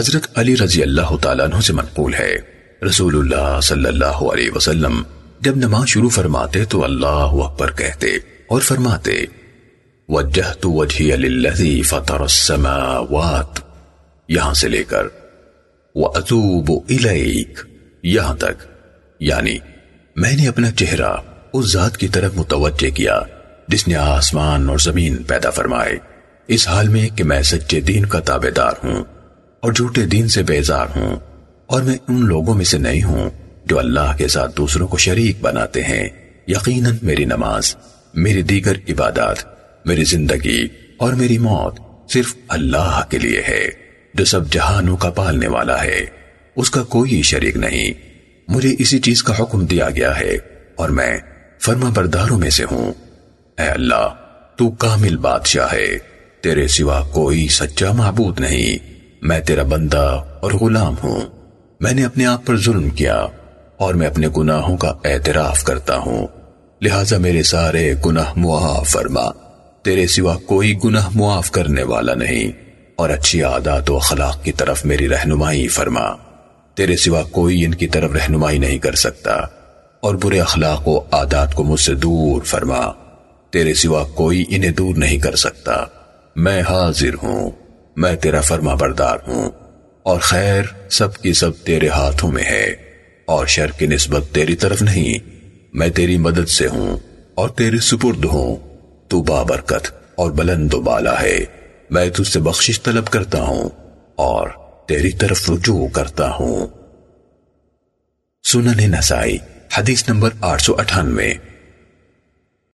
حضرت علی رضی اللہ تعالیٰ عنہ سے منقول ہے۔ رسول اللہ صلی اللہ علیہ وسلم جب نماز شروع فرماتے تو اللہ اکبر کہتے اور فرماتے، وجہت وجہی للذی فطر السماوات یہاں سے لے کر، وَأَتُوبُ إِلَيْكَ یہاں تک یعنی میں نے اپنا چہرہ اس ذات کی طرف متوجہ کیا جس نے آسمان اور زمین پیدا فرمائے۔ اس حال میں کہ میں سچے دین کا تابع دار ہوں۔ اور جھوٹے دین سے بیزار ہوں اور میں ان لوگوں میں سے نہیں ہوں جو اللہ کے ساتھ دوسروں کو شریک بناتے ہیں۔ یقیناً میری نماز، میری دیگر عبادات، میری زندگی اور میری موت صرف اللہ کے لیے ہے، جو سب جہانوں کا پالنے والا ہے۔ اس کا کوئی شریک نہیں۔ مجھے اسی چیز کا حکم دیا گیا ہے اور میں فرما برداروں میں سے ہوں۔ اے اللہ، تو کامل بادشاہ ہے، تیرے سوا کوئی سچا معبود نہیں۔ میں تیرا بندہ اور غلام ہوں۔ میں نے اپنے آپ پر ظلم کیا اور میں اپنے گناہوں کا اعتراف کرتا ہوں۔ لہٰذا میرے سارے گناہ معاف فرما۔ تیرے سوا کوئی گناہ معاف کرنے والا نہیں۔ اور اچھی عادات و اخلاق کی طرف میری رہنمائی فرما۔ تیرے سوا کوئی ان کی طرف رہنمائی نہیں کر سکتا۔ اور برے اخلاق و عادات کو مجھ سے دور فرما۔ تیرے سوا کوئی انہیں دور نہیں کر سکتا۔ میں حاضر ہوں۔ میں تیرا فرما بردار ہوں۔ اور خیر، سب کی سب تیرے ہاتھوں میں ہے۔ اور شر کی نسبت تیری طرف نہیں، میں تیری مدد سے ہوں اور تیرے سپرد ہوں۔ تو بابرکت اور بلند و بالا ہے۔ میں تجھ سے بخشش طلب کرتا ہوں اور تیری طرف رجوع کرتا ہوں۔ سنن نسائی، حدیث نمبر آٹھ سو اٹھانوے۔